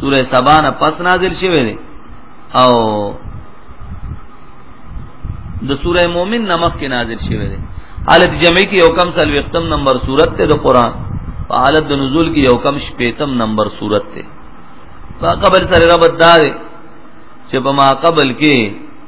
سوره سبا نه پس نازل شوه دی او د سوره مومن نمخ کې نازل شوه دی حالت جمعی کې یو کم سل وختم نمبر صورت ته د قران په حالت د نزول کې یو کم شپیتم نمبر صورت ته په قبل سره رب دار چې په ما قبل کې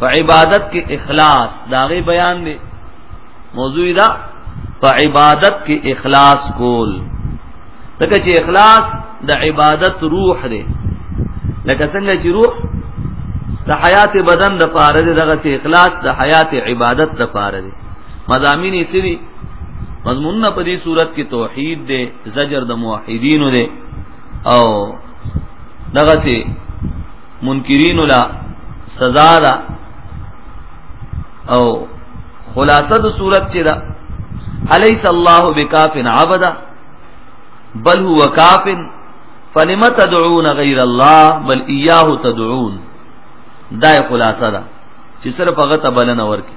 په عبادت کې اخلاص دا غي بیان دی موضوع دا په عبادت کې اخلاص کول لکه چې اخلاص د عبادت روح دی لکه څنګه چې روح د حیات بدن د پاره دی دغه چې اخلاص د حیات عبادت د پاره دی مضامین یې سری مضمون په دې صورت کې توحید دی زجر د موحدینو دی او دغه چې منکرین لا سزا ده او خلاصه د صورت چې ده الیس الله بکاف عبدا بل هو کاف فلم تدعون غیر الله بل ایاه تدعون دا خلاصه ده چې صرف هغه ته بلنه ورکي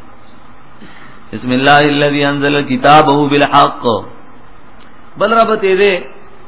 بسم الله الذي انزل كتابه بالحق بل رب ته دې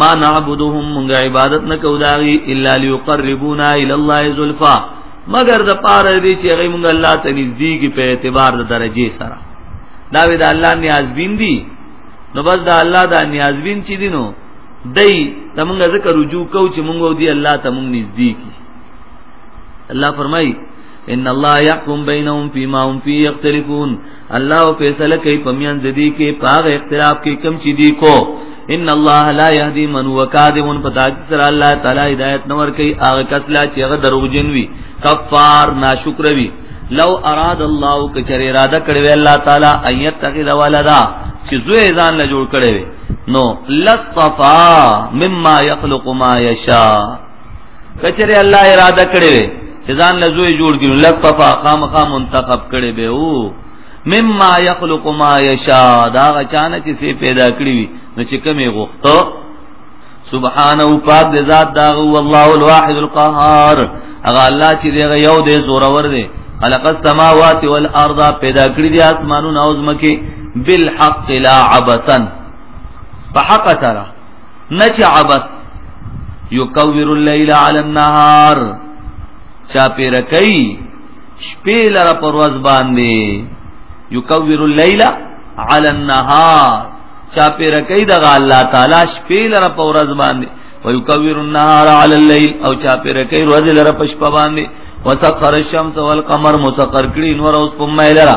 ما نعبدهم من عبادت نکو داغي الا ليقربونا الى الله زلفا مگر د پاره دي چې هغه مونږ الله ته نږدې کی په اعتبار د درجه سره دا وی د الله نیازبین دي نو بس د الله د نیازبین چې دي نو دای ته مونږ ذکر رجوع کو چې مونږ دی الله ته مونږ نږدې کی الله فرمای ان الله يحكم بينهم فيما هم فيه يختلفون الله او فیصله کوي په میان د دې کې پاغ اختلاف کې کم چي دي کو ان الله لا يهدي من هو كاذب فتاك سر الله تعالی هدایت نور کوي هغه کس لا چې هغه دروغجن وي کفار ناشکر وي لو اراد الله کچره اراده کړو الله تعالی ايت تخذ ولدا چې زوی ځان له جوړ کړي نو لصفا مما يخلق ما يشاء کچره الله اراده کړې چې ځان له زوی جوړ کړي لصفا خامخا منتخب کړي به او مما يخلق ما يشاء دا غچانه چې سي پیدا کړی وي نو چې کمی غوښتو سبحانه او پاک دې ذات دا هو الله الواحد القهار هغه الله چې دی یو دې زور ور دی خلق السماوات والارض پیدا کړی دي اسمانونه او زمکه بالحق لا عبثا فحق ترى نه چې عبث یکور الليل علی النهار چا پیر کوي شپې لره پر ورځ باندې یکور الليل علی النهار چا پیر کوي د الله تعالی شپې لره پر ورځ باندې ويكور النهار على الليل او چا پیر کوي ورځ لره پښپ باندې وسخر الشمس والقمر مسخر کړي نور اوس په مې لره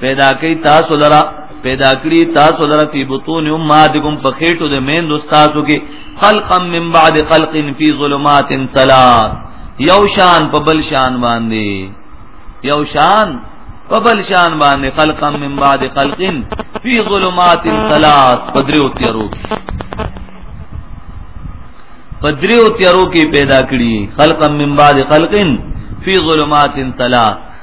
پیدا کوي تاسو لرا پیدا کړی تاسو لرا په بطون امهاتکم په خېټو د مین دوستاسو کې خلقا من بعد خلق فی ظلمات ثلاث یو شان په بل شان باندې یو شان په بل شان باندې خلقا من بعد خلق فی ظلمات ثلاث پدریو تیارو کې پدریو تیارو کې پیدا کړی خلقا من بعد خلق فی ظلمات ثلاث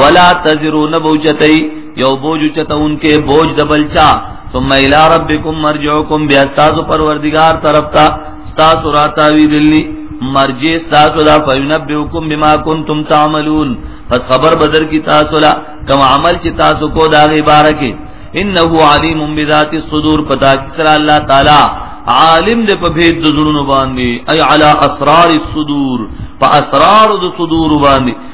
ولا تزرو نبوجتي یو بوج چتون کې بوج دبلچا ثم الى ربكم مرجعكم بیا استاد پروردگار طرف تا استاد راتاوی دلی مرجع استاد لا فینبئکم بما کنتم تعملون پس خبر بدر کی تاسو لا کوم عمل چې تاسو کو دا غي بارکه انه علیم بذات الصدور پتا کسر الله تعالی عالم دې په بيد د زړونو باندې اي على اسرار الصدور په اسرار د صدور باندې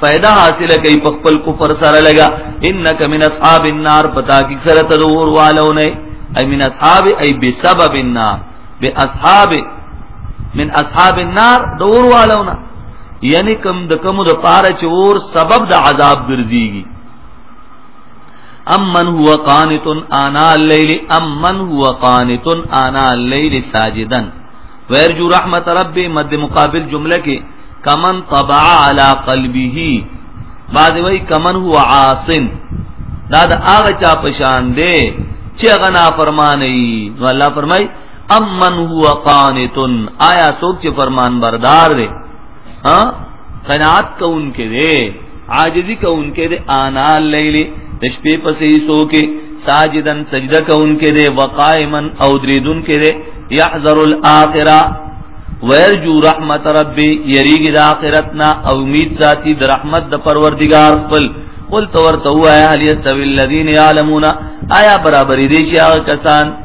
فائدہ حاصل کوي په خپل کفر سره لگا انک من اصحاب النار پتا کی سره تدور والو نه ای من اصحاب ای بسبب النار به اصحاب من اصحاب النار دور والو نه یعنی کم د کم د پاره چور سبب د عذاب ګرځيږي امن هو قانت انا الليل امن هو قانت انا الليل ساجدن ويرجو رحمت ربي مد مقابل جمله کې کمن طبع على قلبه بعد وی کمن هو عاصن دا د هغه چا پشان دی چې هغه نافرمانی نو الله فرمای امن هو قانتن آیا څوک چې فرمان بردار دی ها قناعت کوونکې دی عاجزي کوونکې دی انا الليل د شپې پسې سو کې ساجدن سجده کوونکې دی وقائما او دریدون کې دی يحذر الاخره ويرجو رحمت ربي يريږي د اخرتنا او امید ذاتي د رحمت د پروردگار خپل قل تورته وایا هل یستوی الذین یعلمون آیا برابر دي چې هغه کسان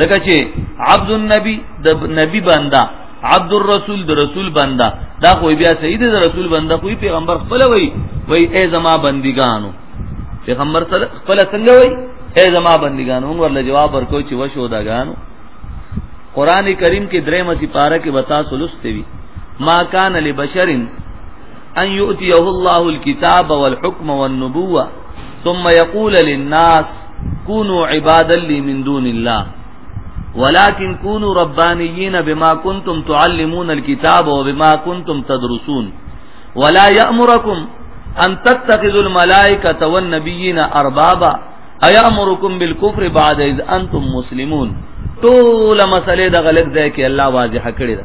لکه چې عبد النبی د نبی بندا عبد الرسول د رسول بندا دا خو بیا سید د رسول بندا خو پیغمبر خپل وای وای ای زما بندګانو پیغمبر سره خپل څنګه وای ای زما بندګانو موږ ورله جواب ورکو چې وشو داګانو قران کریم کې درې مسی پارا کې وتا سلسته وی ما کان لبشرین ان یؤتیه الله الكتاب والحکم والنبوه ثم يقول للناس كونوا عبادا لي من دون الله ولكن كونوا ربانيين بما كنتم تعلمون الكتاب وبما كنتم تدرسون ولا يأمركم أن تتخذوا الملائكة والنبيين أربابا أيأمركم بالكفر بعد إذ أنتم مسلمون طول مسألة غلق ذلك الله واضح كده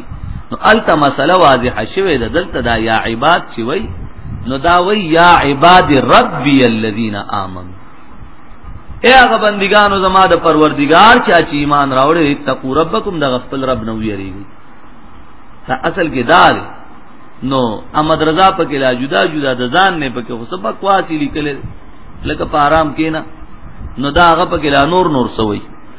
نو الته مسله واضح شوه د دلته دا یا عباد چې وای نو دا وای یا عباد ربی الذین آمنوا اے هغه بندگانو زما د پروردگار چا چې ایمان راوړې تقو ربکم د خپل رب نو یریږي دا اصل کې دا دی نو احمد رضا پکې لا جدا جدا د ځان نه پکې خو سبق واسی لیکل لکه په آرام کې نه نو دا هغه پکې لا نور نور سوی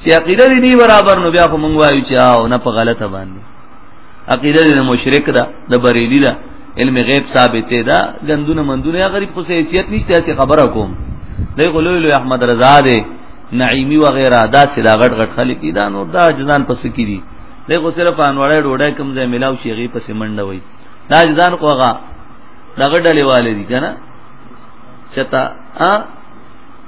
چې عقیده دې نه برابر نو بیا خو مونږ وایو چې او نه په غلطه باندې عقیده دې مشرک ده د بریلی ده علم غیب ثابت ده غندونه مندونه غریب خو حیثیت نشته چې خبره کوم دی غلول احمد رضا دې نعیمی و غیره دا چې دا غټ غټ خلک دي دا نور دا جزان پس کی دي دی خو صرف انوړې ډوډۍ کم ځای ملاو شي غي پس منډه وای دا جزان کوغه دا غډلې والے دي کنه چتا ا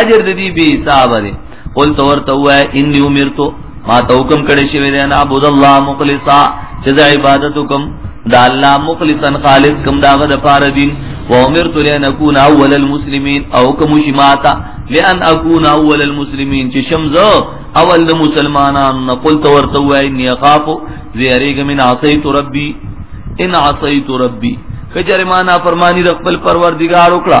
اجر د دې به حساب دی قل تو ورته وای انی امرتو ما ته حکم کړی شوی دی نه عبد الله مخلصا چې د عبادت کوم دا الله مخلصا خالص کوم داغه د فار دین و امرت لئن اكون اول المسلمین او کوم شماتا لئن اكون اول المسلمین چې شمزو اول د مسلمانان قل تو ورته وای انی اخاف زیریګ من عصیت ربی ان عصیت ربی کجرمانا فرمانی د خپل پروردگار وکړه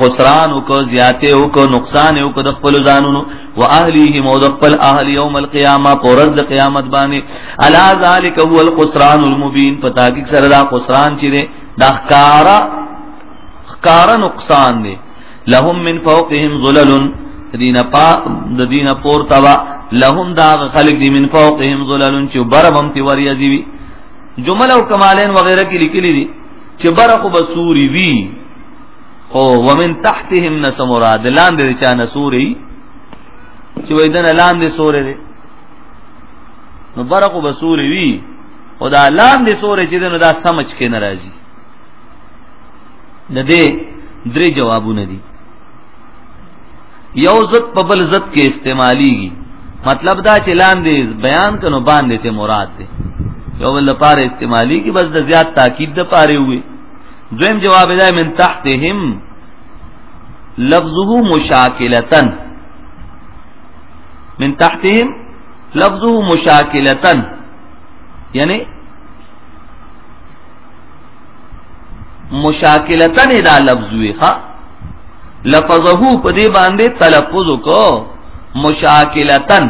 خسران او کو زیاته او کو نقصان او کو د خپل ځانونو واهلیهم او د خپل اهل یوم القیامه پرز د قیامت باندې الا ذالک هو الخسران المبین پتا کی سره دا خسران چي دي دا خکارا خکارا نقصان دي لهم من فوقهم ظلل دینه پا د دینه پور تبا لهم دا خلق دی من فوقهم ظلل چې بربم تی وریا دی جمله او کمالین وغیرہ کې لیکلي دي چې بره خو به سوري وي او ومن تحتهم نه څه مراد لاندې د چا نه سوري چې وای دنه لاندې سوري دی نو بره خو به سوري وي او دا لاندې سوري چې دنه دا سمج کې ناراضي د دې درې جوابونه دي یو ضد په بل ضد کې استعماليږي مطلب دا چې لاندې بیان کنو باندې ته مراد دی یو بل لپاره استعمالي کې بس د زیات تاکید د پاره وي دویم جواب دی من تحتهم لفظه مشاکلتن من تحتهم لفظه مشاکلتن یعنی مشاکلتن دا لفظ وی ښا لفظه په دې باندې تلفظ کو مشاکلتن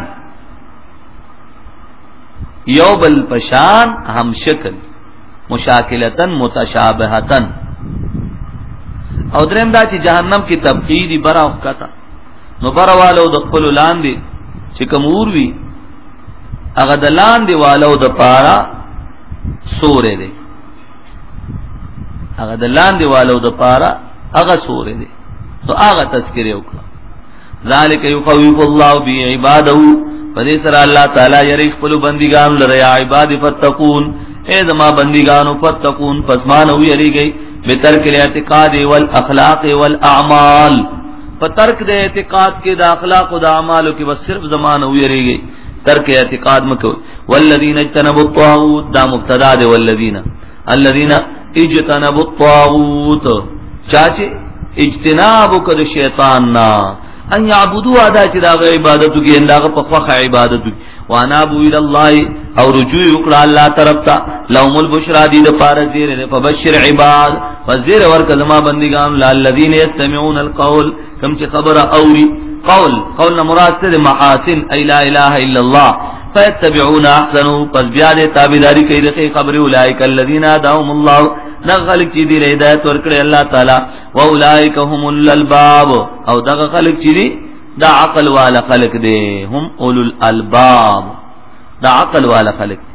یو بل پشان هم شکل مشاکلتن متشابهتن او دریم دا چې جهنم کې تبقیدی برا وکتا نو بروالو د خپل لاندې چې کوم اور وی هغه د لاندې والو د پاره سورې دی هغه د لاندې والو د پاره هغه سورې دی نو هغه تذکره وکړه ذالک یخوف الله بی عباده په دې سره الله تعالی یری خپل بندګان لره یا عباد فتقون اے زما بندګانو فتقون پس ما نو یریږي به ترک الاعتقاد والاخلاق والاعمال په ترک د اعتقاد کې د اخلاق او د اعمالو کې بس صرف زما نو یریږي ترک اعتقاد مکو والذین اجتنبوا الطاغوت دا مبتدا دی والذین الذین اجتنبوا الطاغوت چاچه اجتناب کړه شیطان نا ان یعبدو ادا چې دا عبادت کوي الله په خوخه عبادت کوي وانا بو الى الله او رجوع وکړه الله طرف ته لهم البشرا دي د پاره زیر فبشر عباد فزیر ورکه زما بندگان للذین یستمعون القول کم چې خبره اوري قول قول نه مراد څه محاسن ای لا اله الا الله فاتبعون احسنو پس بیا دې تابعداري کوي د خبره اولایک الذین اداهم الله نغل چې دې هدایت ورکړي الله تعالی و اولایک هم الالباب او دغه خلک چې دي دا عقل والا خلق دي هم اولو الالباب دا عقل والا خلق دي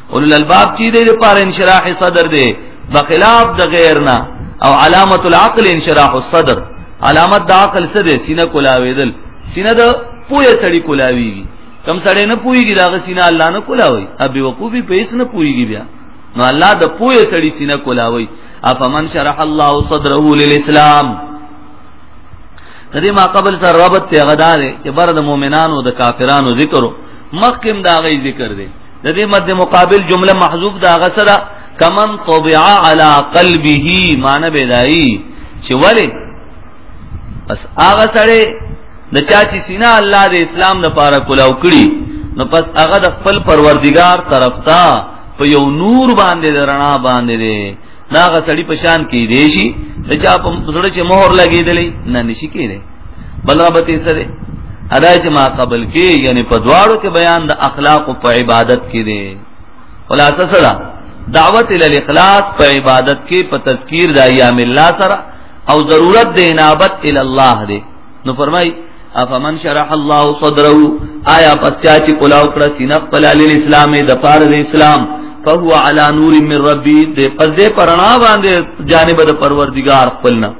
اولو الالباب چې دې لپاره انشراح صدر دی بخلاف د غیر نه او علامت العقل انشراح الصدر علامت د عقل څه دی سینه کولاویدل سینه د پوی سړی کولاویږي کم سړی نه پویږي دا سینه الله نه کولاوي ابي وقوفي پیس نه پویږي بیا نو الله د پوی سړی سینه کولاوي افمن شرح الله صدره للاسلام د دې ما قبل سره ربط ته غدا دی چې بر د مؤمنانو د کافرانو ذکرو مخکم دا غي ذکر دی د دې مد مقابل جمله محذوف دا غسره کمن طبع على قلبه معنی بدایي چې ولی بس هغه سره د چا چې سینا الله د اسلام د پاره کولاو کړی نو پس هغه د خپل پروردگار طرف ته په یو نور باندې درنا باندې دی ناغه سړی پشان کې دی شي د چا په زړه چې مهر لګیدلې نه نشي کېږي بل رابطه یې سره ادا چې ما قبل کې یعنی په دواړو کې بیان د اخلاق او په عبادت کې دی خلاصه سره دعوت ال الاخلاص په عبادت کې په تذکیر د ایام الله سره او ضرورت د انابت ال الله دی نو فرمای افمن شرح الله صدره آیا پس چا چې کلاو کړه سینه په لال اسلام د پار د اسلام فهو علی نور من ربی دې پدې پرانا باندې جانب د پروردگار خپلنا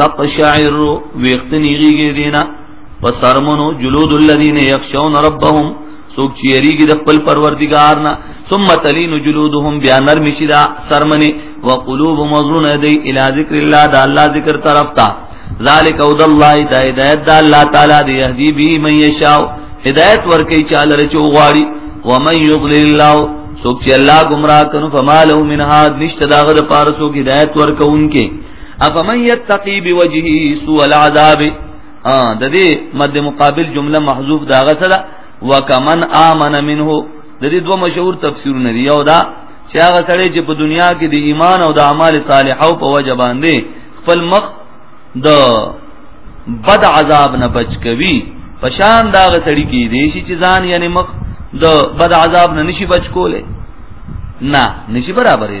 تقشعر ویختنی غیږي دینا پسرمنو جلود الذين يخشون ربهم سوک چې یریږي د خپل پروردگار نه ثم تلين جلودهم بیا نرم شي دا سرمنه وقلوب مزرون دی الى ذکر الله دا الله ذکر طرف تا ذالک اود الله دا هدایت دا الله تعالی دی يهدي به من يشاء هدایت ورکي چاله رچو غواړي ومن يضلل الله سوک چې الله گمراه کنو فما له من هاد نشته داغه د پارسو هدایت ورکوونکې اپا من یتقی بوجهی سو العذاب آن دا دی مد مقابل جمله محضوب دا غسلا وکمن آمن منه دا دی دو مشهور تفسیر ندی یو دا چې هغه سړی چې په دنیا کې د ایمان او د اعمال صالحو په وجه باندې خپل مخ د بد عذاب نه بچ کوي پشان دا سړی کې دی چې ځان یعنی مخ د بد عذاب نه نشي بچ کوله نه نشي برابرې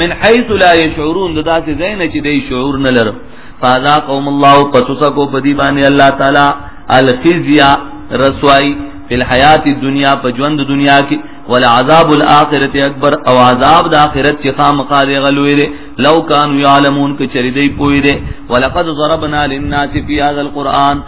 من حيث لا يشعرون د داسې ځای نه چې دی شعور نه لرو فاذا قوم الله پتوسکو په دی باندې الله تعالی الخزي رسوای فی الحیات الدنیا په ژوند دنیا کې ولعذاب الاخرت اکبر او عذاب د اخرت چې خامخا دی غلوې دی لو کانوا یعلمون کچری دی پوی دی ولقد ضربنا للناس فی هذا القرآن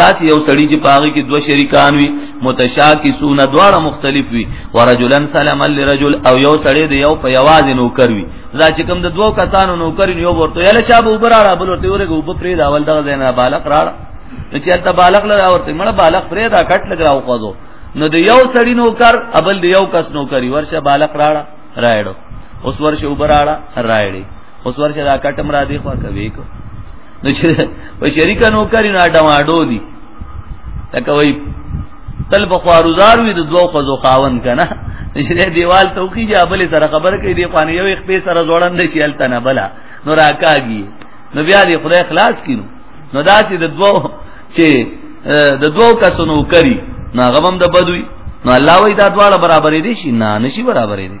دا چې یو سړی چې پاغي کې دوه شریکان وي متشاکسون دواړه مختلف وي ورجلن سلام لرجل او یو سړی دی یو په یواز نوکر وي دا چې کوم د دوه کسانو نوکر یو ورته یله شاب وبراړه بل ورته ورګه وب پرې دا ول دغه زینا بالغ راړه چې انت بالغ لره ورته مړه بالغ پرې دا کټ لګراو خوځو نو د یو سړی نوکر ابل د یو کس نوکری ورشه بالغ راړه راړو اوس ورشه وبراړه راړي اوس ورشه دا کټم را دی خو کوي کو نو چې و شریک نو کری نه ډماډو دي لکه وای تل په خواروزار وي د دوو خزو خاون کنه نشره دیوال ته وکي یا بلې سره خبر کوي دی خوانه یو خپې سره جوړند شي الته نه بلا نو راکاږي نو بیا دی خدای خلاص کینو نو دا چې د دوو چې د دوو کسونو کری نو غمم د بدوي نو الله وای دا دواړه برابرې دي شي نه نشي برابرې دي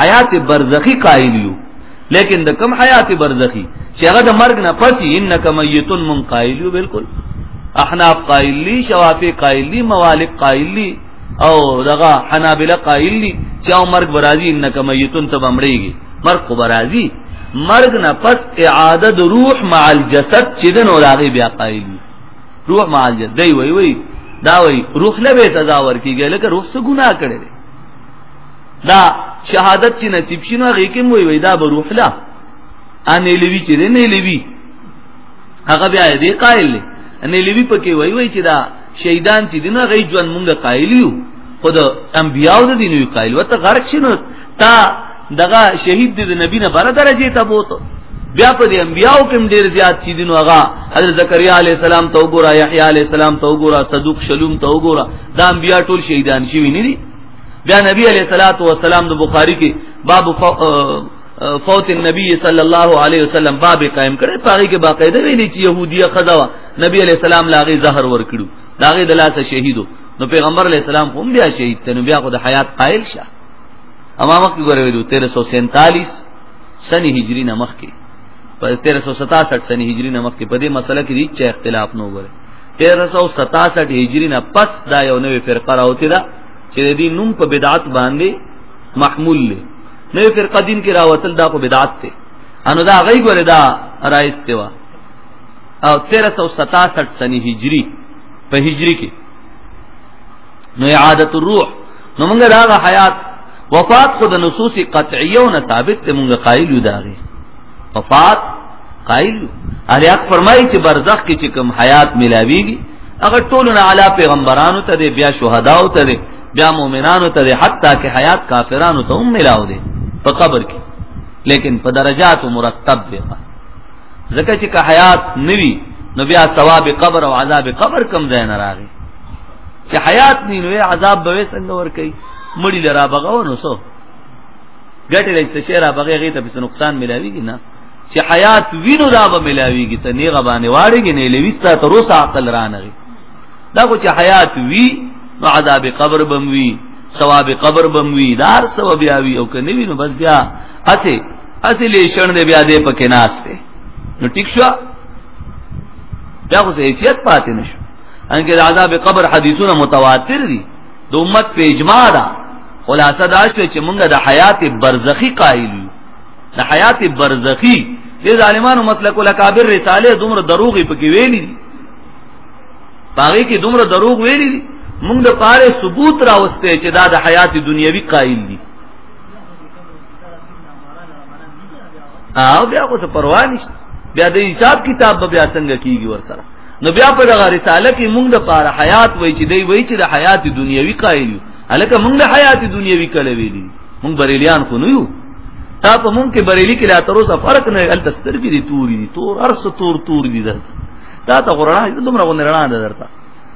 حیات برزخی قائل یو لیکن د کم حیات برزخی چې هغه د مرګ نه پس انک میتون من قائل یو بالکل احناف قائل لی شوافی قائل لی موالک قائل لی او دغه حنابلہ قائل لی چې او مرګ برازي انک میتون تب امړیږي مرګ خو برازي مرګ نه پس اعاده د روح مع الجسد چې دن او راغي بیا قائل لی روح مع الجسد دی وی وی دا وی روح له به تزاور کیږي لکه روح څه ګناه کړي دا شهادت چې نصیب شي نو هغه کې وي وي دا به روح لا ان لوي چې نه لوي هغه بیا دې قائل دی ان لوي پکې وي وي چې دا شهیدان چې دینه غي ژوند مونږه قائل یو خو د انبیاو د دین یو قائل وته غرق شنو تا دغه شهید د نبی نه بره درجه ته بوته بیا په دې انبیاو کې ډیر زیات چي دین هغه حضرت زکریا علی السلام ته وګوره یحیی علی السلام ته وګوره صدوق شلوم ته وګوره دا انبیا ټول شهیدان شوی نه دي بیا نبی علیہ الصلوۃ والسلام د بخاری کې باب فوت النبی صلی الله علیه وسلم باب قائم کړي پاره کې باقاعده ویلي چې يهوديه خزوا نبی علیہ السلام لاغي زهر ور کړو داغه د لاسه شهیدو نو پیغمبر علیہ السلام هم بیا شهید ته نو بیا خو د حیات قائل شه اما مخکې غره ویلو 1347 سنه هجری نه مخکې په 1367 سنه هجری نه مخکې په دې مسله کې هیڅ اختلاف نه وره 1367 هجری نه پس دا یو نوې فرقه راوتی ده چې د دې نوم په بدعت باندې محمول دی نو فرقه دین کې راوتل دا په بدعت دی انو دا غي ګره دا راځته وا او 1367 سنه هجری په هجری کې نو اعاده الروح نو موږ دا حیات وفات خو د نصوص قطعیو نه ثابت ته موږ قائل یو داغي وفات قائل اهل حق فرمایي چې برزخ کې چې کوم حیات ملاويږي هغه ټول نه اعلی پیغمبرانو ته دی بیا شهداو ته دی بیا مؤمنانو ته دی حتی کې حیات کافرانو ته هم ملاو دی په قبر کې لیکن په درجات مرتب دی ځکه چې که حیات نوي نو بیا ثواب قبر او عذاب قبر کم ځای نه راغی چې حیات نی نو عذاب به څنګه ور کوي مړی لرا بغاو نو سو ګټه لې څه شي را بغي غي ته په نقصان ملاويږي نه چې حیات وینو دا به ملاويږي ته نیغه باندې واړېږي نه لويستا تر اوسه عقل رانغي دا خو چې حیات وی نو عذاب قبر بم وی ثواب قبر بم وی دار سبب بیا وی او کني وینو بس بیا اته اته لې شړ دې بیا دې پکې ناشته نو ټیک شو بیا خو حیثیت پاتې نشو انګه عذاب قبر حدیثونه متواتر دي د امت په اجماع ده خلاصه دا شو چې مونږ د حیات برزخی قائل یو د حیات برزخی د ظالمانو مسلک الاکابر رساله دومره دروغ پکې ویلي پاره کې دومره دروغ ویلي مونږ د پاره ثبوت راوسته چې دا د حیات دنیوي قائل دي او بیا خو څه پروا نشته بیا د حساب کتاب به بیا څنګه کیږي ورسره نو بیا په دغه رساله کې موږ د پاره حیات وای چې دی وای چې د حیات دنیوي قائل یو الکه موږ د حیات دنیوي کله ویلي موږ بریلیان خو نه یو تا په موږ کې بریلی کې لا تر اوسه فرق نه ال تستر کې دي توري دي تور ارس تور تور دي در تا ته قرآن دې دومره غو نرانه ده درته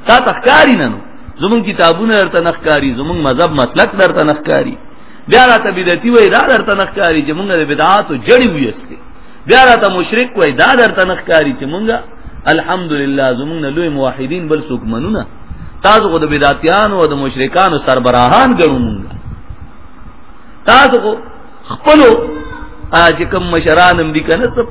تا تخکاری نه نو زمون کتابونه درته نخکاری زمون مذهب مسلک درته نخکاری بیا راته بدعتي وای را درته نخکاری چې موږ د بدعاتو جړی ویسته بیا راته مشرک وای دا درته نخکاری چې مونږه الحمدلله زمونږ نه لوی موحدین بل څوک منونه تاسو خو د بدعتیانو او د مشرکانو سربراهان ګڼو مونږه تاسو خو خپل اج کوم مشران هم دي کنه سب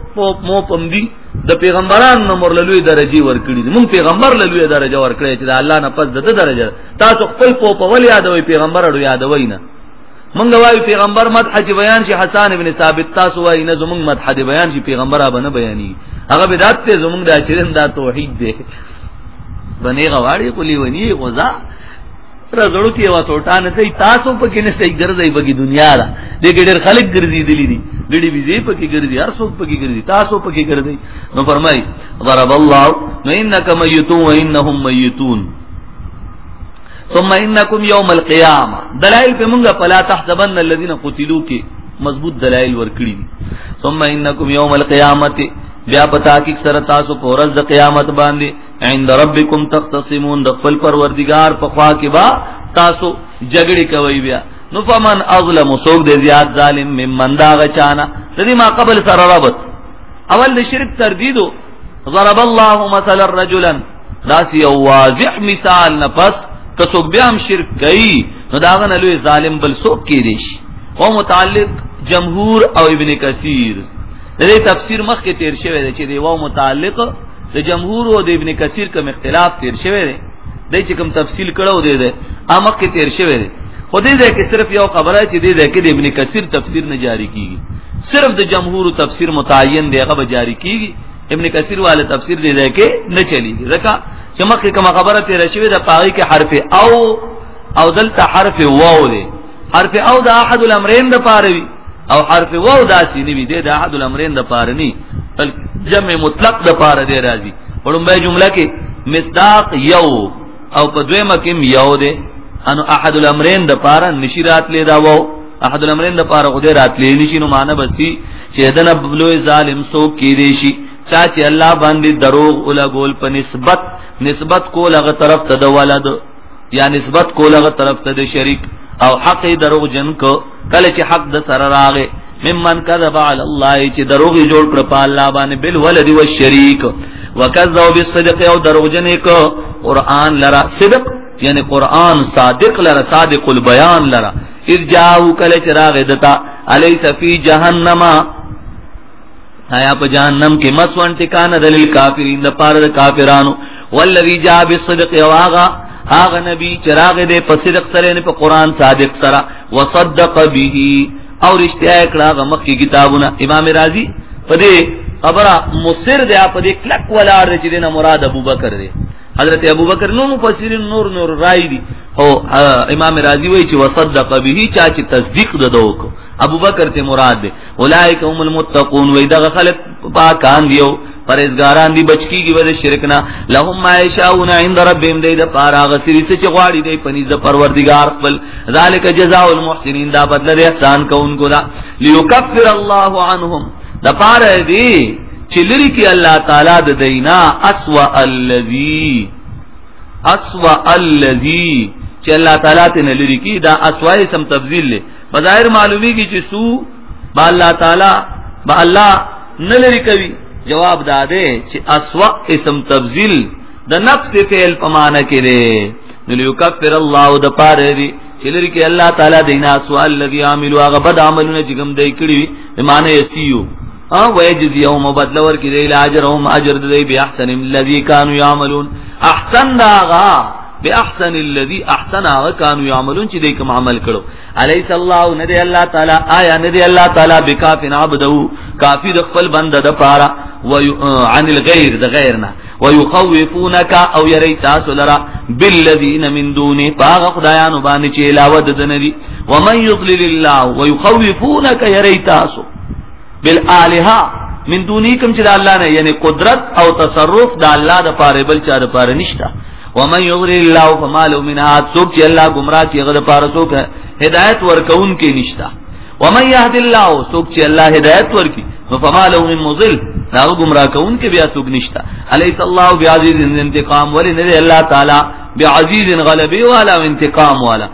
مو پم دي د پیغمبران نمبر لوی درجه ورکړي دي مونږ پیغمبر لوی درجه ورکړي چې د الله نه پس د درجه تاسو خپل په په ول یادوي پیغمبر اړو یادوي نه مونږ وایو پیغمبر مدح چې بیان شي حسن ابن ثابت تاسو وایي نه زمونږ مدح دی بیان شي پیغمبر به نه بیاني هغه بدعت ته زمونږ د چرند دا توحید دی بنې غواړي کولی ونی غزا رزړو کې وا سوټان سي تاسو په کې نه سي ګرځي بګي دنیا را د ګډر خلک ګرځي دي دي ګډي بيزي په کې ګرځي هر څوک په کې ګرځي تاسو په کې ګرځي نو فرمای ضرب الله نو انک میتون و انهم میتون ثم انکم یوم القیامه دلائل په مونږه فلا تحسبن الذين قتلوا کی مضبوط دلائل ورکړي دي ثم انکم یوم القیامه بیا پتا کی سره تاسو په ورځ د قیامت باندې عند ربکم تختصمون د خپل پروردگار په خوا کې با تاسو جګړه کوي بیا نو فمن اظلم سوق دې زیات ظالم ممن دا غچانا د دې ما قبل سره رابط اول د شرک تردیدو ضرب الله مثلا رجلا دا سی یو واضح مثال نه پس که څوک بیا هم شرک کوي نو داغه نه لوی ظالم بل څوک کې دي شي او متعلق جمهور او ابن کثیر د دې تفسیر مخ کې تیر شوی دی چې دی واو متعلق د جمهور او د ابن کثیر کوم اختلاف تیر شوی دی د چې کوم تفصیل کړو دی دی امخ کې تیر شوی دی خو دې ده کې صرف یو خبره چې دې ده کې د ابن کثیر تفسیر نه جاری کیږي صرف د جمهور تفسیر متعین دی هغه جاری کیږي ابن کثیر والے تفسیر دی ځای کې نه چلیږي ځکه چې مخکې کوم خبره تیر شوې ده پاغي کې حرف او او دلته حرف واو دی حرف او د احد الامرین د پاره وي او حرف واو داسې نه وي د احد الامرین د پاره نه جمع مطلق د پاره دی راځي ورنبه جمله کې مصداق یو او په دویمه کې یو دی انو احد الامرین د پاره نشی راتلې دا وو احد الامرین د پاره خدای راتلې نشي نو معنی بسی چې دنه بلوې ظالم سو کې دی شي چا چې الله باندې دروغ اوله ګول په نسبت نسبت کول هغه طرف ته د ولد یا نسبت کول هغه طرف ته د شریک او حق دروغ جن کو کله چې حق د سره راغې ممن کذب علی الله چې دروغ جوړ کړ په الله باندې بل ولد او شریک وکذب بالصدق او دروغ جن کو قران لرا صدق یعنی قران صادق لره صادق البیان لره اذ جاءو کله چراغ دتا الیس فی جهنم آیا په جهنم کې مسون ټکانه دلیل کافرین د پاره د کافرانو والذی جاء بالصدق واغا هغه نبی چراغ دې په صدق سره نه په قران صادق سره وصدق به او رښتیا کړه هغه مخکې کتابونه امام رازی په دې خبره مصر دی په دې کلک ولار چې دینه مراد ابوبکر دی حضرت ابوبکر نو مفسرین نور نور رائے دي او امام رازی وایي چې وصدق به چا چې تصدیق دده وکړو ابوبکر ته مراد ده اولائک هم المتقون وای دغه خلک پاکان دیو پرهیزګاران دی بچکیږي ور شرک نه لهم ما یشاؤون عند ربهم دې د پاره غسری سچ غواړي دې پنيز د پروردگار خپل ذالک جزاء المحسنین دا بدل احسان کوونکو دا لیکفر الله عنهم د پاره دی چې لري کې الله تعالی د دینا اسوا الذی اسوا الذی چې الله تعالی ته نه لري کې دا اسوا اسم تفضیل له بظاهر معلومی کی چې سو با الله تعالی با الله نه لري کوي جواب دا ده چې اسوا اسم تفضیل د نفس فعل په معنی کې ده نو یکفر الله د پاره دی چې لري کې الله تعالی دینا اسوا الذی عامل واغه بد عملونه چې کوم دی کړی به معنی یسیو او ويجزيهم بدل ور کې دی اجرهم اجر دی به احسن الذي كانوا يعملون احسن داغا به احسن الذي احسن هغه كانوا يعملون چې دوی کوم عمل کړو اليس الله ندي الله تعالی آیا ندي الله تعالی بکافن عبده کافی د خپل بنده د پاره عن الغير د غیرنا ويخوفونك او يري تاسو لرا بالذين من دونه باغ خدایانو باندې چې علاوه د دنبي ومن يضلل الله ويخوفونك يري تاسو بالالها من دونی کوم چې د الله نه یعنی قدرت او تصرف د الله د پاره بل چا د پاره نشته ومن یغری الله فما له من هاد څوک چې الله گمراه کی غره پاره څوک هدایت ورکون کې نشته ومن یهد الله څوک چې الله هدایت ورکی نو فما له من مضل دا گمراه کون کې بیا څوک نشته الیس الله بعزیز انتقام ولی نه الله تعالی بعزیز غلبی والا انتقام والا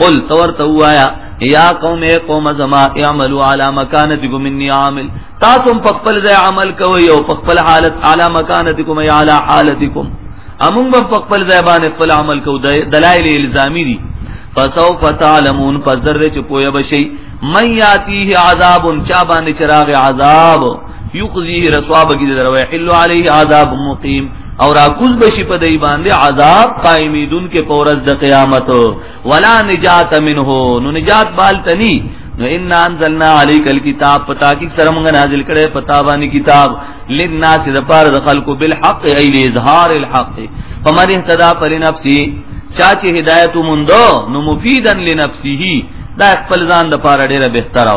قل تور تو آیا یا قوم اے قوم زما اعملوا علی مکانتکم انی عامل تاسو په خپل ځای عمل کوئ او په خپل حالت علی مکانتکم ای علی حالتکم امون په خپل ځای باندې خپل عمل کو دلایل الزامی دي فسو فتعلمون پس ذره چې پوهه بشي من یاتیه عذاب چا باندې چراغ عذاب یخزیه رسوا بگی در ویحل علیه عذاب مقیم او راکوز بشي په دای باندې عذاب قائمیدون کې پورز د قیامت ولا نجات منه نو نجات بال تنی نو ان انزلنا عليك الكتاب پتا کی سره موږ نازل کړي پتا باندې کتاب للناس د پار د خلقو بالحق ای اظهار الحق فمن اهتدى فلنفسه چا چې هدایت مونږ نو مفیدن لنفسه دا خپل ځان د پاره ډیره بهتره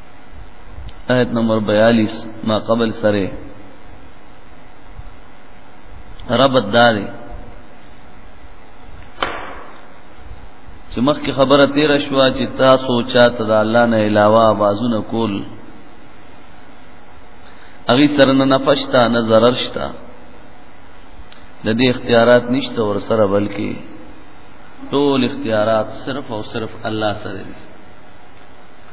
آیت نمبر 42 ما قبل سره ربط داري چې مخکې خبره تیر شو چې تاسو چاته د الله نه علاوه आवाजونه کول اغي سره نه نفشتا نه zarar شتا د دې اختیارات نشته ور سره بلکې ټول اختیارات صرف او صرف الله سره دي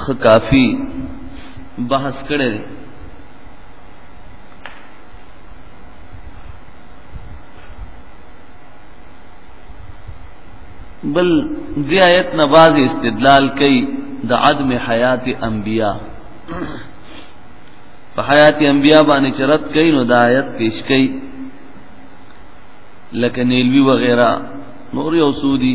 خو کافی بحث کړی دی بل دی آیت نه باز استدلال کوي د عدم حیات انبیا په حیات انبیا باندې چرت کوي نو د آیت پیش کوي لکه نیلوی وغیرہ نور یو سودی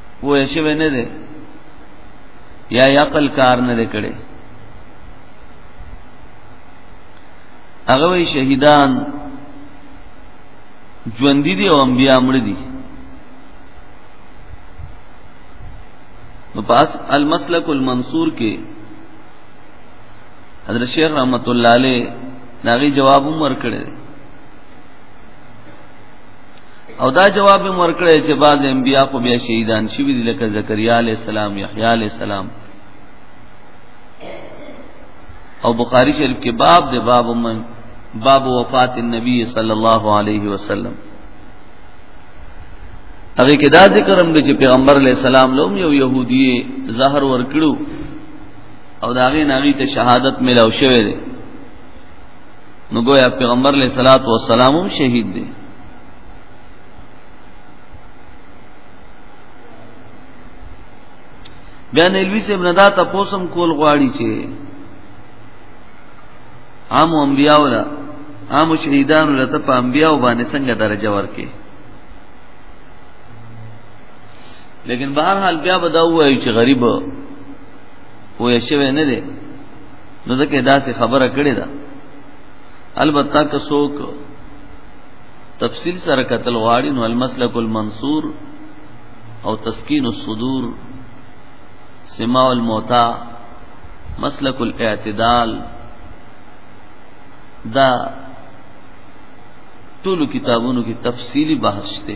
وې شوی نه دی یا عقل کار نه دی کړی هغه وی شهیدان ژوند دي او انبیا مړ دي نو پاس المسلک المنصور کې حضرت شیخ رحمت الله علیه داغي جواب هم ورکړی او دا جواب هم ورکړی چې بعض انبیا خو بیا شهیدان شوي دي لکه زکریا علی السلام یحیی علی السلام او بخاری شریف کې باب د باب من باب وفات النبی صلی الله علیه وسلم هغه کې دا ذکر هم چې پیغمبر علی السلام لوم یو يهودي زهر ورکړو او داغه ناغي ته شهادت ملاو شوه دی نو گویا پیغمبر علیہ الصلوۃ والسلام هم شهید دی بیا نیلوی سے ابن دا تپوسم کول غواړي چې عام انبیاء ولا عام شهیدان ولا ته په انبیاء باندې څنګه درجه ورکې لیکن بهر حال بیا بداوه چې غریب وې شوی نه دی نو ځکه دا څه خبره کړې ده البته که څوک تفصیل سره قتل غواړي نو المسلک المنصور او تسکین الصدور سماع الموتا مسلک الاعتدال دا ټول کتابونو کې تفصیلی بحث شته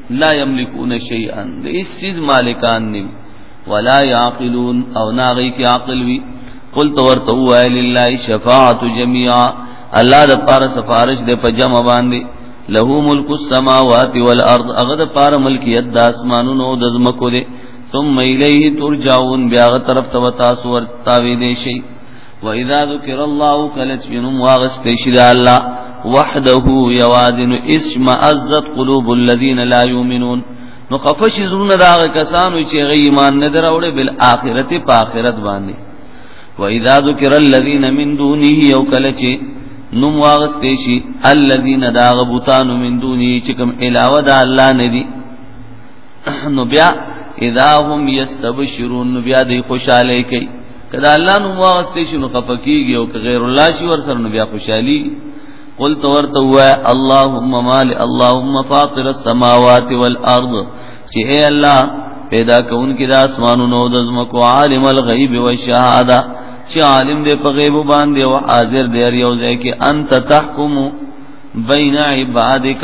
لا یملکون شیئا د هیڅ چیز مالکان نه ولا یعقلون او ناغی کی عقل وی قل تو ورته وای لله شفاعت جميعا الله د پاره سفارش د په جمع باندې له ملک السماوات والارض هغه د پاره ملکیت د اسمانونو او د زمکو دی ثم الیه ترجعون بیا غ طرف ته تاسو ورتاوی دی شي و اذا ذکر الله کلچ بنم واغست شد الله وحده یوازن اسم عزت قلوب الذين لا يؤمنون نو قفش زرون داغ کسانو چې غي ایمان نه دراوړي بل اخرت په اخرت باندې و اذا ذکر الذين من دونه یو کلچ نم واغست شي الذين داغ بوتانو من دونه چې کوم علاوه د الله نه دي نو بیا اذا هم یستبشرون نو بیا دی خوشاله کوي کدا الله نو واغستې شنو خپکیږي او غیر الله شي ور سره نو بیا خوشحالي قل تورته هوا اللهم مال اللهم فاطر السماوات والارض چې اے الله پیدا کون کې د اسمانونو او د زمکو عالم الغیب والشهاده چې عالم دې په غیب باندې او حاضر دې یو ځای کې انت تحکم بین عبادک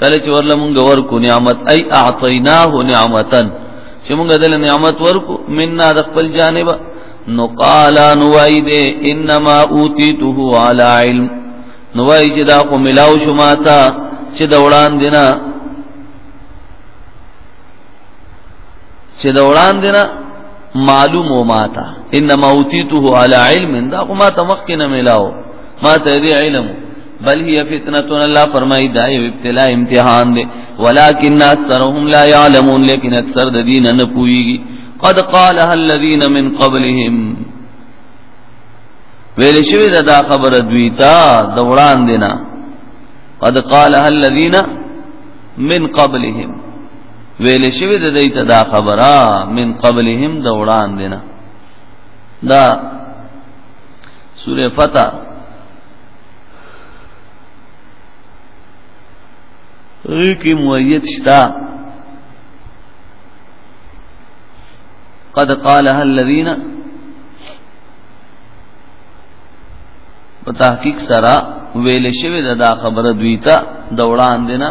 کله چې ورله مونږ ورکو نعمت ای اعطیناه نعمتن چې مونږ دل نعمت ورکو مننا د خپل جانب نو قال نو وای دې انما اوتیته علی علم نو وای چې دا خو ملاو شما تا چې د وړاندې نه چې د وړاندې نه معلوم و ماتا انما اوتیته علی علم دا خو ما ته مخکې نه ملاو ما ته دې علم بل هي فتنه الله فرمای دا یو ابتلا امتحان دی ولکن اکثرهم لا يعلمون لیکن اکثر د دین نه پويږي قد قالها الذين من قبلهم ویل شوی دا, دا خبره دوی تا د وړاندې نه قد قالها الذين من قبلهم ویل شوی د دې ته دا خبره من قبلهم د وړاندې نه دا سوره فتح غیر کی معید شتا قد قالها الذين په تحقیق سره ویل شوی دا خبره دوی ته د وړاندې نه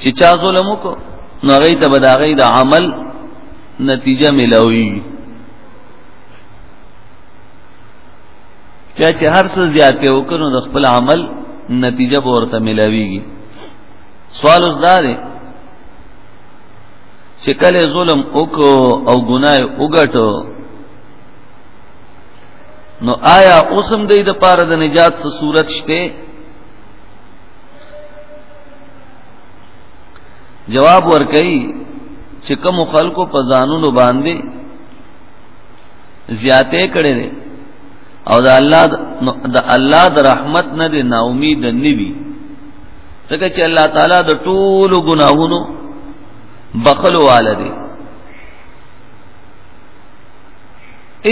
چې چا ظلم وکړو نو هغه ته به د هغه د عمل نتیجه ملاوي چا چې هر څه زیاته وکړو د خپل عمل نتیجه به ورته ملاويږي سوال اوس دا دی چې کله ظلم وکړو او ګناه وګټو نو آیا اوسم د دې لپاره د نجات څه صورت شته جواب ورکړي چې کوم خلکو په ځانونو باندې زیاتې کړي دي او د الله د الله د رحمت نه دي نا امید نه وي ځکه چې الله تعالی د ټولو ګناهونو بخلو والده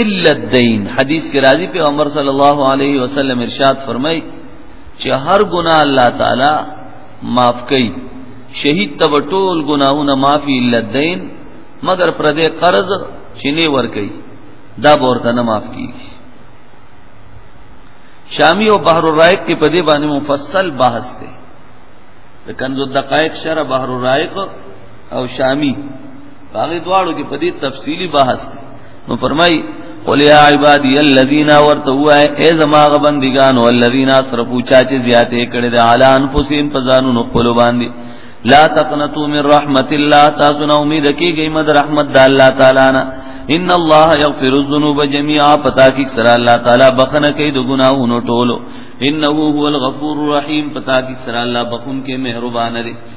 الا الدين حدیث کې راځي پیغمبر صلی الله علیه وسلم ارشاد فرمای چې هر ګناه الله تعالی معاف کوي شهید تب ټول ګناهونه معافي الا الدين مگر پر دې قرض چینه ور کوي دا ورته نه معاف کیږي شامی او بحر الرائق کې په دې باندې مفصل بحث دی د کنز الدقائق شرح بحر الرائق او شامی باغی دواړو کې په دې تفصیلی بحث دی نو فرمای قل یا عبادی الذین ورتوا ای زما غبندگان والذین اسرفوا چا چې زیاتې کړې د اعلی انفسین په ځانو نو خپل باندې لا تقنطوا من رحمت الله تاسو نو امید کیږئ مد رحمت د الله تعالی نه ان الله یغفر الذنوب جميعا پتا کی سره الله تعالی بخنه کوي د ګناهونو ټولو انه هو الغفور الرحیم پتا کی سره الله بخون کې مهربان دی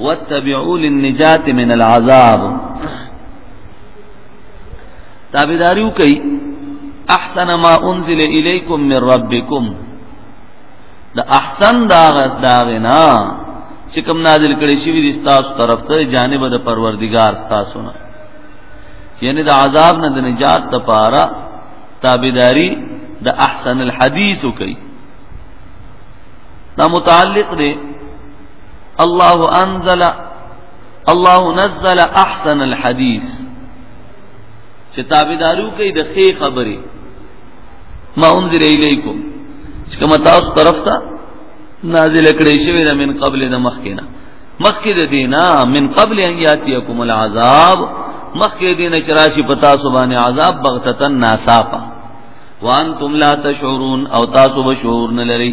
واتبعوا للنجات من العذاب تابعداریو کوي احسن ما انزل الیکم من ربکم دا احسن دا داغنا چې کوم نازل کړي شوی د تاسو طرف ته جانب د پروردگار تاسو نه یعنی د عذاب نه د نجات لپاره تابعداري د احسن الحديث کوي دا متعلق دی الله انزل الله نزل احسن الحديث چې تابعدارو کوي د خې خبرې ما انزل الیکم چې کوم تاسو طرف ته نازل کړي شوی دا من قبل د مخکینا مخکې د دینا من قبل ان یاتیکم العذاب مخکې دینه چراشی پتا سبحانه عذاب بغتتن ناساپا وانتم لا تشعرون او تاسو به شعور نه لرئ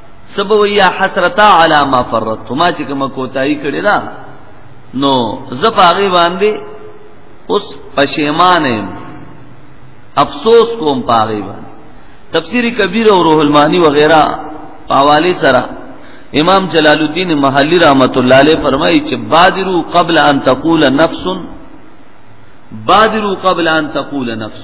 سبو یا حسرتا علی ما فرت ما چې کوم کوتای کړی دا نو زپاغي باندې اوس پښیمان افسوس کوم پاغي باندې تفسیر کبیر او روح المانی وغیرہ پاوالی سره امام جلال الدین محلی رحمت الله علیه فرمایي چې بادرو قبل ان تقول نفس بادرو قبل ان تقول نفس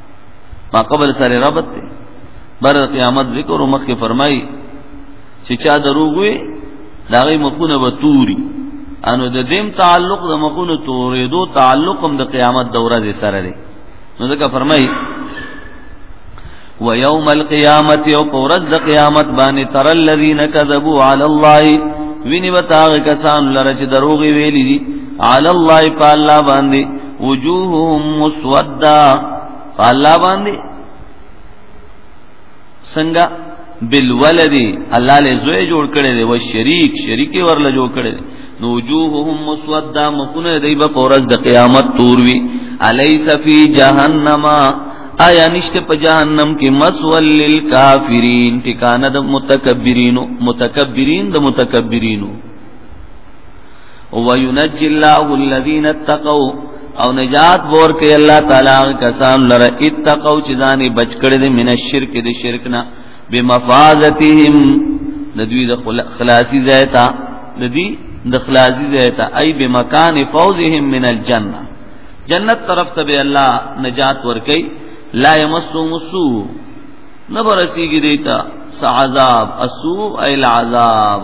ما قبل سره ربط ته بر قیامت ذکر او مخکې فرمای چې چا دروغ وي دا غي مخونه به توري انو د دیم تعلق د مخونو تورې دو تعلق هم د قیامت دوره دې سره دی نو ځکه فرمای ويوم القيامه او پرز د قیامت باندې تر الذين كذبوا على الله ویني وتاغ کسان لره چې دروغ ویلي دي على الله په الله باندې وجوههم مسودا فالله باندې څنګه بالولد الله له زوی جوړ کړي دی او شریک شریک ورله جوړ کړي نو وجوههم مسودا مخونه دی په پورز د قیامت تور وی الیس فی جهنم آیا نشته په جهنم کې مسول للکافرین ټکانه د متکبرینو متکبرین د متکبرینو وینجی الله الذین اتقوا او نجات ور کوي الله تعالی کسان لره اتقوا چې ځانې بچ کړي د من الشرک د شرک نه بمفازتهم د دوی د خلاصي زیتا د دوی د خلاصي زیتا ای بمکان فوزهم من الجنه جنت طرف ته به الله نجات ور کوي لا یمسو مسو نبرسیږي دیتا سعذاب اسو ایل عذاب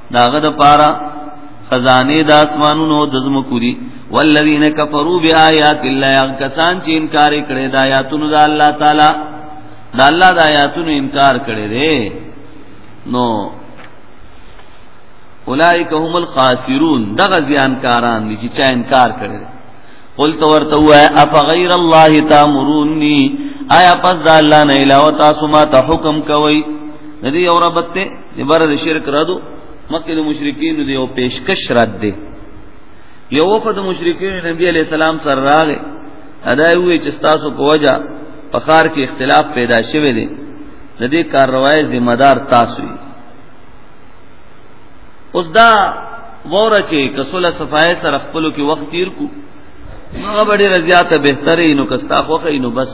داغه د پاره خزانه د اسمانونو د زمکو دي والذین کفروا بیاات الله کسان چې انکار کړي د آیاتونو د الله تعالی د الله د آیاتونو انکار کړي دي نو اولائک هم الخاسرون دغه زیانکاران دي چې چا انکار کړي قل تو ورته وای اف غیر الله تامرونی آیا پس د الله نه علاوه تاسو ما ته حکم کوي ندی اوربته دی بار د شرک رادو مکه د مشرکین دی او پیشکش رد دی یو وفد مشرکین نبی علی السلام سره راغی ادا وی چې تاسو په وجا په خار کې اختلاف پیدا شوه دی د دې کاروای ذمہ دار تاسو یې اوس دا وره چې کسوله صفای سره خپل کې وخت تیر کو هغه به ډیره زیاته بهتره نو کستا خوخه نو بس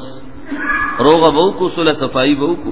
روغه بو کو سوله صفائی بو کو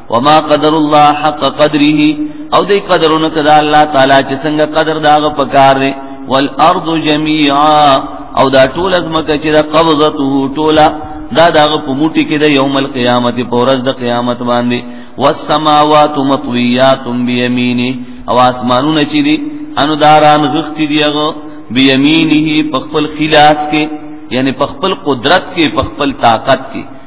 وما قدر الله حق قدره او دې قدرونه کدا الله تعالی چې څنګه قدر داغه پکار دی والارض جميعا او دا ټول ازمکه چې دا قبضته ټولا دا داغه په موټي کې د یوم القیامت په ورځ د قیامت باندې والسماوات مطویات بیمینه او اسمانونه چې دي انو داران غختی دیغه بیمینه په خپل خلاص کې یعنی په خپل قدرت کې په خپل طاقت کې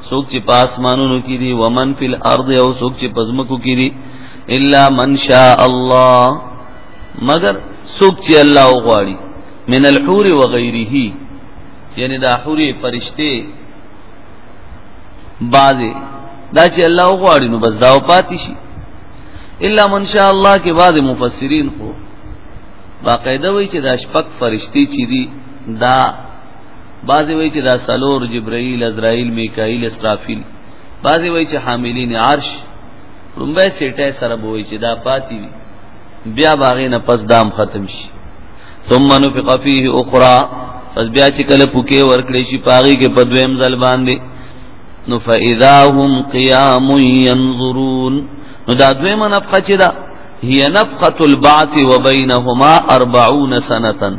سوک چې په اسمانونو کې دي ومن فی الارض او سوک چې په ځمکو کې دي الا من شاء الله مگر سوک چې الله وغواړي من الحور وغيره یعنی دا حوري فرشته بازه دا چې الله وغواړي نو بس دا پاتې شي الا من شاء الله کې بعض مفسرین خو باقاعده وایي چې دا شپک فرشتي چې دي دا بعضی وایي چې دا سلور جبرائیل عزرائیل میکائیل اسرافیل بعضی وایي چې حاملین عرش رومبه سیټه سره بوي چې دا پاتې وي بیا باغې نه پس دام ختم شي ثم نفق فيه اخرى پس بیا چې کله پوکې ورکړې شي پاغي کې بدویم ځل باندې نو فاذا هم قيام ينظرون نو دا دویم نفقه چې دا هي نفقه البعث وبينهما 40 سنه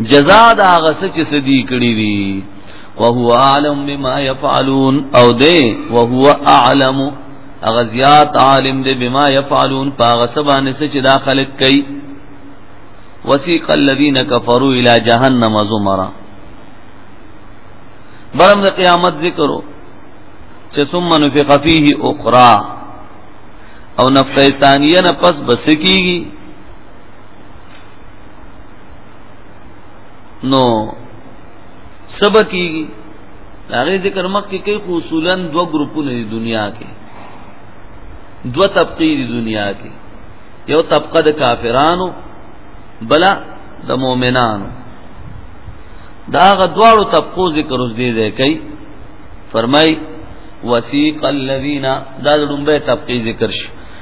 جزاء د هغه څه چې سدي کړی دي وهو عالم بما يفعلون او دی وهو اعلم هغه زیات عالم دی بما يفعلون پاغه سبانه څه چې دا خلق کوي وسيق الذين كفروا الى جهنم زمرا برم د قیامت ذکرو چې ثم نفخ فيه اخرى او نفخه ثانیه نه پس بسکیږي نو سبکیږي هغه ذکر مخ کې کوي خو اصولا دوه ګروپونه دي دنیا کې دوه طبقې دي دنیا کې یو طبقه د کافرانو بلا د مؤمنانو دا غ دواړو طبقو ذکر اوس دی دی کوي فرمای وسیق الذین دا د لومبه طبقې ذکر شي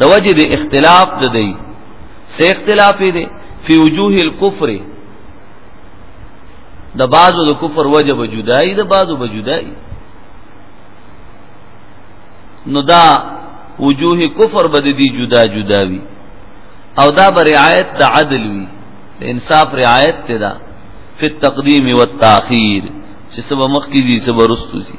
د وجه د اختلاف د دی سه اختلاف دی فی وجوه الكفر د بعضو د کفر وجه به جدای د بعضو به جدای نو دا وجوه کفر به دی جدا جدا وی او دا به رعایت د عدل وی د انصاف رعایت ته دا فی التقدیم والتاخیر چې سبا مخکې دي سبا رستو دي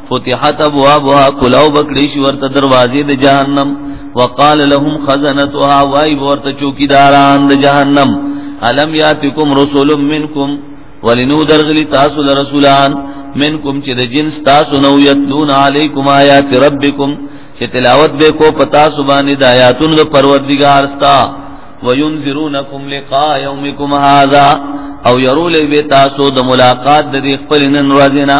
فتحت ابوابها کلاو بکړي شي ورته دروازې د جهنم وقال لهم خزنتها وای ورته چوکیداران د جهنم الم یاتکم رسول منکم ولنو درغلی تاسو له رسولان منکم چې د جنس تاسو نو یتلون علیکم آیات ربکم چې تلاوت به کو پتا سبحانه د آیاتونو د پروردگار ستا وینذرونکم لقاء یومکم هذا او يرول به تاسو د ملاقات د خپل نن ورځې نه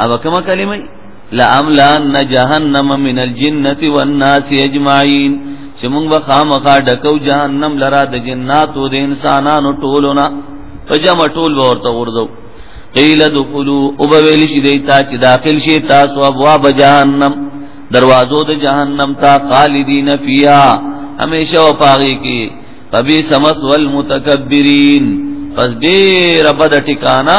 او کما کلمه لاملان جهنم من الجنه والناس اجمعين چې موږ به خامخا ډکو جهنم لرا د جناتو د انسانانو ټولونه په جمع ټول ورته ورځو قیل دخلوا وبویل شي دیتا چې داخل شي تاسو ابواب جهنم دروازو د جهنم تا خالدین فیها همیشه وفاغی کی فبی سمس والمتکبرین پس ډیر بد ټکانا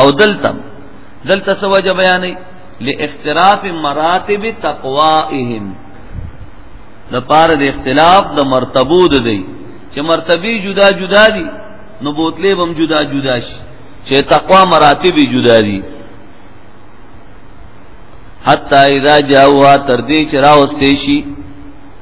او دلته دلته سوجه بیانې لاختراف مراتب تقوائهم د پاره د اختلاف د مرتبو د دی چې مرتبه جدا جدا دي نو بوتلې هم جدا جدا شي چې تقوا مراتب جدا دي حتا اذا جاءوا تر دې چې راوستې شي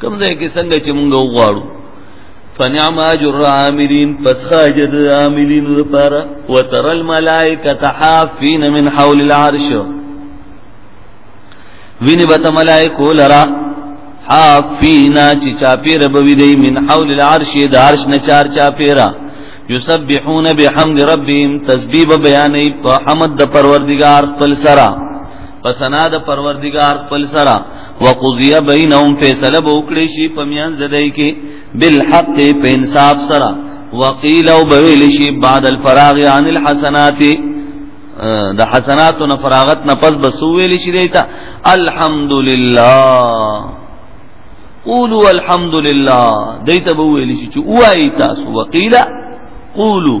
کوم ځای کې څنګه چې موږ وغواړو فنعم اجر عاملین پس خاجر عاملین لپاره وتر الملائکه حافین من حول العرش ویني بت ملائکو لرا حافینا چې چاپیر بوي دی من حول العرش د عرش نه چار چاپیرا یسبحون بحمد ربهم تسبیح بیانې په حمد د پروردگار خپل سره پسنا د پروردگار خپل سره وقضی بینهم فیصله وکړي شي په میان زدای کې بالحق په انصاف سره وقیل او بویل شي بعد الفراغ عن الحسنات د حسنات نه فراغت نه پس بسویل شي دیتا الحمدلله قولوا الحمدلله دیتا بویل شي چې وای تاسو وقیل قولوا